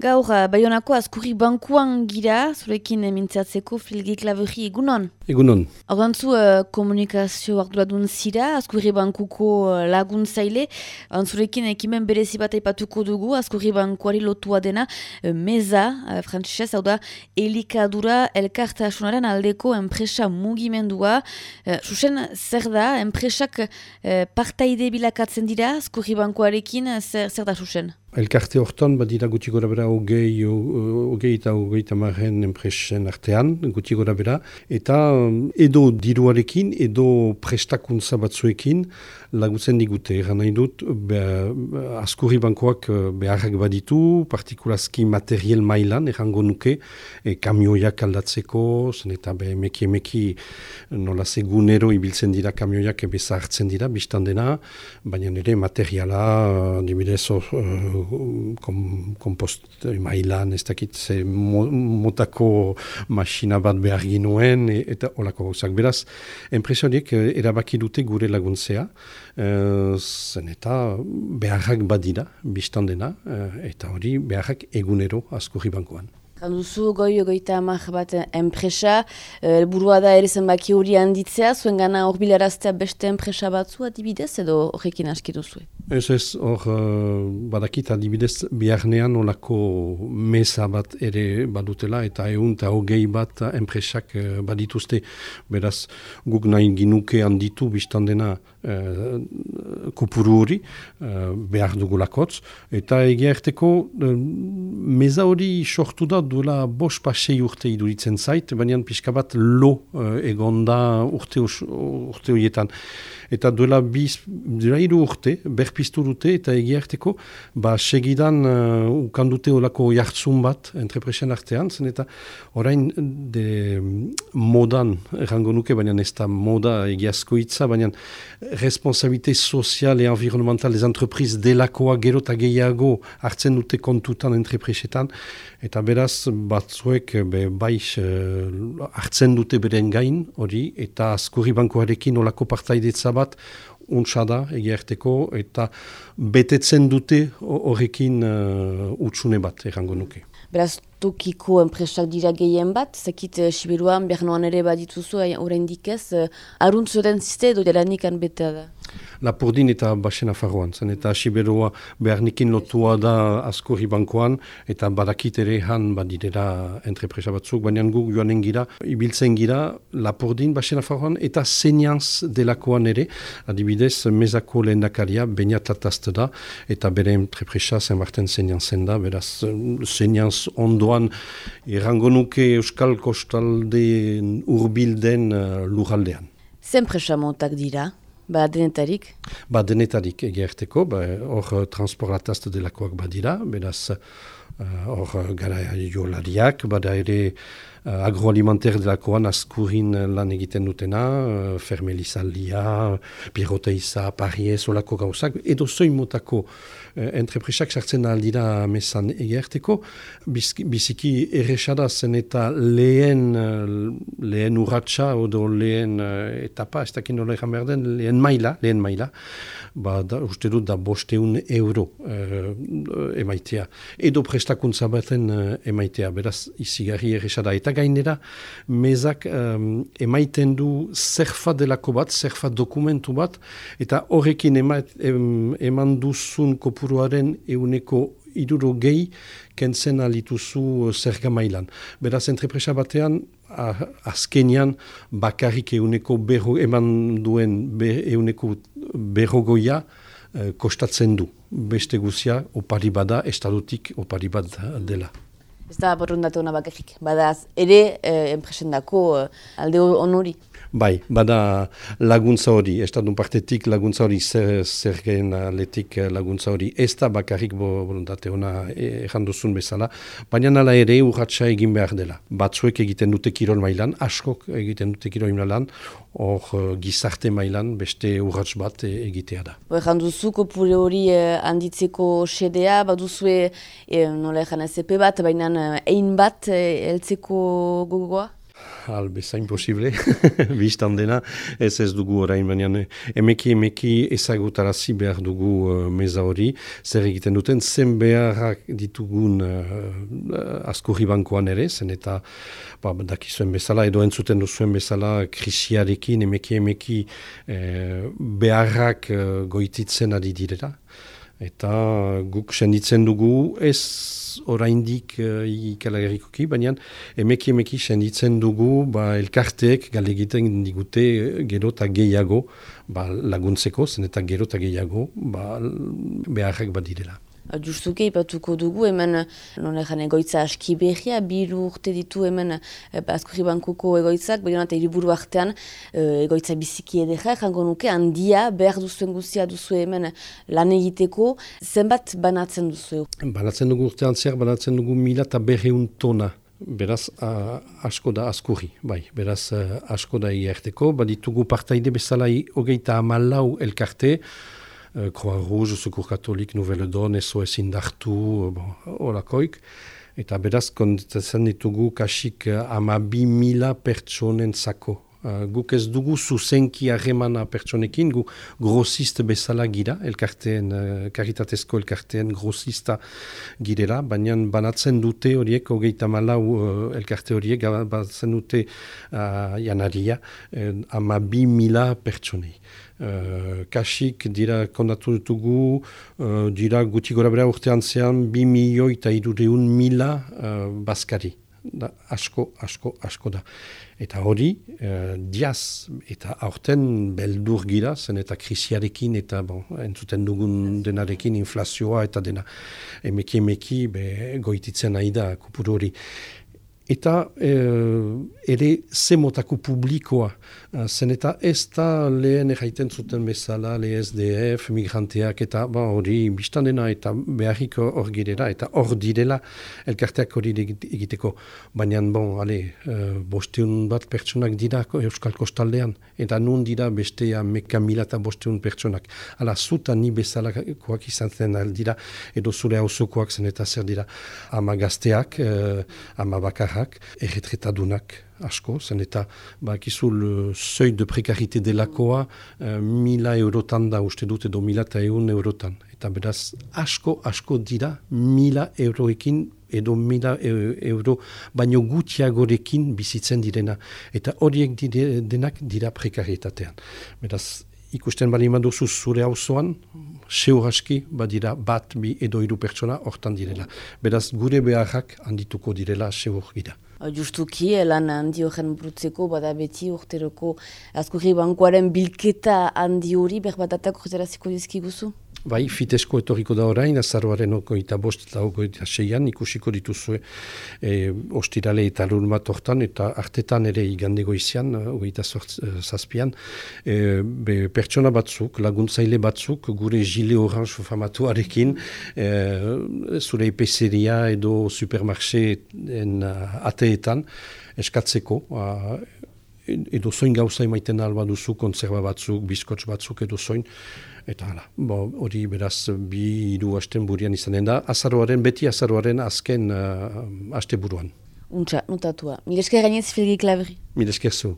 Gaur, uh, Bayonako azkurri bankuan gira, zurekin mintzatzeko filgik laberri egunon? Egunon. Horantzu uh, komunikazio arduradun zira, azkurri bankuko uh, laguntzaile, zurekin ekimen berezi bat aipatuko dugu, azkurri bankuari lotua dena, uh, meza, uh, frantzisez, hau da, elikadura elkartasunaren aldeko enpresa mugimendua. Uh, susen, zer da, enpresak uh, partaide bilakatzen dira, azkurri bankuarekin, zer, zer da susen? Elkarte hortan, badira guti gora bera ogei, ogei eta ogei tamaren enpresen artean, guti gora bera, eta um, edo diruarekin, edo prestakuntza batzuekin lagutzen digute. Eran nahi dut, be, askurri bankoak uh, beharrak baditu, partikulazki materiel mailan, errango nuke, e, kamioiak aldatzeko, zen eta be, meki emeki nola segunero ibiltzen dira kamioiak ebeza hartzen dira, biztan dena, baina nire materiala, dibidez, uh, kom, kompost mailan, ez dakit ze motako masina bat behar ginuen, e, eta olako gauzak. Beraz, enpresionik eh, erabaki dute gure laguntzea, e, zen eta beharrak badira, biztan dena, eh, eta hori beharrak egunero askurri bankoan. Kanduzu goi goita amak bat enpresa, helburua da ere zenbaki hori handitzea, zuen gana hor bilaraztea beste enpresa batzu adibidez edo horrekin askitu zuen? Ez ez, hor, uh, badakit adibidez, biharnean olako mesa bat ere badutela, eta egun eta hogei bat enpresak uh, badituzte, beraz, guk nahi ginuke handitu biztan dena uh, kupuru hori, uh, behar dugulakotz, eta egia erteko, uh, meza hori sortu da duela bos pasei urte iduritzen zait, baina pixka bat lo uh, egonda urte, horietan. Eta duela biz, duela iru urte, berpiztu dute eta egiarteko, ba segidan uh, ukandute olako jartzun bat entrepresen artean, zen eta orain de modan, errango nuke, baina ez da moda egiazko itza, baina responsabilite sozial e environmental des entrepriz delakoa gero eta gehiago hartzen dute kontutan entrepresetan, eta beraz batzuek be, baiz uh, hartzen dute beren gain hori, eta askurri bankoarekin olako partaidetza bat untsa da egiarteko eta betetzen dute horrekin uh, utxune bat errango nuke. Beraz, tokiko enpresak dira gehien bat, zakit uh, Siberuan, Bernoan ere bat dituzu, horrein dikez, uh, aruntzu den ziste edo dela nikan betea da? Lapurdin eta Basena Faroan, zen eta Siberoa beharnikin lotua da askorri bankoan, eta badakit ere han badirera entrepresa batzuk, baina guk joanen gira, ibiltzen gira Lapurdin, Basena Faroan, eta Senianz delakoan ere, adibidez, mezako lehen dakaria, bainatatazte da, eta bere entrepresa zen barten Senianzen da, beraz, Senianz ondoan, errango nuke Euskal Kostalde urbilden uh, lujaldean. Zen presa montak dira? Ba, denetarik? Ba, denetarik egerteko, ba, hor uh, transportatazte delakoak badira, beraz, hor uh, gara jolariak, bada ere uh, agroalimenter delakoan askurin lan egiten dutena, uh, fermelizaldia, piroteiza, pariez, olako gauzak, edo zoin motako uh, entrepresak sartzen aldira mesan egerteko, biziki erresada zen eta lehen, uh, lehen urratxa, odo lehen uh, etapa, ez dakin nola egan behar den, lehen maila, lehen maila, ba, da, uste dut da bosteun euro uh, emaitea. Edo prestakuntza baten uh, emaitea, beraz, izigarri erresada. Eta gainera, mezak um, emaiten du zerfa delako bat, zerfa dokumentu bat, eta horrekin eman duzun kopuruaren euneko iduro gehi kentzen alituzu zerga mailan. Beraz, entrepresa batean, azkenian bakarrik euneko berro, eman duen be, euneko berrogoia eh, kostatzen du. Beste guzia, opari bada, estadutik opari bat dela. Ez da borrundatu hona bakarrik, badaz ere eh, enpresendako eh, alde honori. Bai, bada laguntza hori, estadun partetik laguntza hori zer, zer gen aletik laguntza hori, ez da bakarrik voluntate hona erranduzun bezala, baina nala ere urratxa egin behar dela. Batzuek egiten dute kirol mailan, askok egiten dute kirol mailan, hor uh, gizarte mailan beste urratx bat e, egitea da. Erranduzu kopure hori eh, handitzeko sedea, baduzue eh, nola erran bat, baina eh, ein bat eh, eltzeko gogoa? Albezain posible, biztan dena, ez ez dugu orain, baina emeki emeki ezagutarazi behar dugu uh, meza hori, zer egiten duten, zen beharrak ditugun uh, uh, askurri bankoan ere, zen eta ba, dakizuen bezala, edo entzuten duzuen bezala, krisiarekin emeki emeki uh, beharrak uh, goititzen ari direla, eta guk senditzen dugu ez oraindik uh, ikalagerikoki, baina emeki emeki senditzen dugu ba, elkarteek gale egiten digute eh, gero eta gehiago ba, laguntzeko, zen eta gero eta gehiago ba, beharrak badirela. Justuke ipatuko dugu hemen non egan egoitza aski behia, biru urte ditu hemen eh, Askurri Bankuko egoitzak, baina eta iriburu artean eh, egoitza biziki edera, jango nuke handia behar duzuen guztia duzu hemen lan egiteko, zenbat banatzen duzu? Banatzen dugu urtean zer, banatzen dugu mila eta berreun tona. Beraz, asko da askurri, bai, beraz, asko da ierteko, baditugu partaide bezala hogeita amalau elkarte, uh, Croix Rouge, Secours Catholique, Nouvelle Donne, SOS Indartu, uh, bon, olakoik. Eta beraz, kontatzen ditugu kasik uh, ama bi mila pertsonen zako. Uh, guk ez dugu zuzenki harremana pertsonekin, gu grosist bezala gira, elkarteen, uh, karitatezko elkarteen grosista girela, baina banatzen dute horiek, hogeita malau uh, elkarte horiek, banatzen dute uh, janaria, uh, ama bi mila pertsonei. Uh, kasik dira kondatu dutugu, uh, dira guti gora bera urtean zean, bi milioi eta irureun mila uh, baskari. Da, asko, asko, asko da. Eta hori, uh, diaz, eta aurten beldur gira, zen eta krisiarekin, eta bon, entzuten dugun denarekin inflazioa, eta dena emeki emeki be, goititzen nahi da kupuru hori. Eta ere zemotako publikoa, Ah, zen eta ez da lehen erraiten zuten bezala, le SDF, migranteak eta ba, hori biztan dena eta beharriko hor girela eta hor direla elkarteak hori egiteko. Baina, bon, ale, uh, bosteun bat pertsonak dira Euskal Kostaldean eta nun dira bestea meka mila eta bosteun pertsonak. Hala, zuta ni bezala koak izan zen dira edo zure hauzokoak zen eta zer dira ama gazteak, uh, ama bakarrak, erretretadunak asko, zen eta bakizul seuil de prekarite delakoa uh, mila eurotan da uste dut edo mila eta eun eurotan. Eta beraz asko, asko dira mila euroekin edo mila euro baino gutiagorekin bizitzen direna. Eta horiek denak dira prekaritatean. Beraz ikusten bali maduzu zure hauzoan, seur aski badira bat bi edo hiru pertsona hortan direla. Beraz gure beharrak handituko direla seur gira justuki lan handi horren brutzeko, bada beti urteroko azkurri bankoaren bilketa handi hori, berbatatak urteraziko dizkiguzu? Bai, fitesko etorriko da orain, azaroaren oko eta bost eta oko eta seian, ikusiko dituzue e, ostirale eta lur bat ortan, eta artetan ere igandego izan, oko eta zazpian, e, be, pertsona batzuk, laguntzaile batzuk, gure gile orange famatuarekin, e, zure epeseria edo supermarxeen ateetan, eskatzeko, a, edo zoin gauza emaiten alba duzu, konzerba batzuk, bizkotz batzuk edo zoin, eta hala, hori beraz bi hiru asten burian izanen da, azaroaren, beti azaroaren azken uh, aste buruan. Untxa, notatua. Milesker gainez, Filgi Klaveri. Milesker zu.